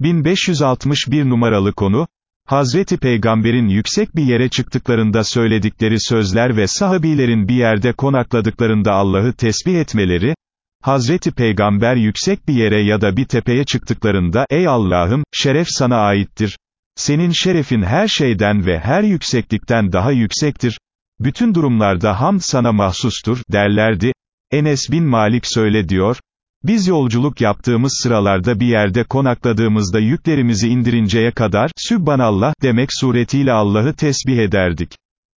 1561 numaralı konu, Hazreti Peygamber'in yüksek bir yere çıktıklarında söyledikleri sözler ve sahabilerin bir yerde konakladıklarında Allah'ı tesbih etmeleri, Hazreti Peygamber yüksek bir yere ya da bir tepeye çıktıklarında, ey Allah'ım, şeref sana aittir. Senin şerefin her şeyden ve her yükseklikten daha yüksektir. Bütün durumlarda hamd sana mahsustur, derlerdi. Enes bin Malik söyle diyor, biz yolculuk yaptığımız sıralarda bir yerde konakladığımızda yüklerimizi indirinceye kadar, Sübhanallah, demek suretiyle Allah'ı tesbih ederdik.